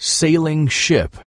sailing ship.